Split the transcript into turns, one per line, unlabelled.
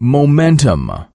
momentum.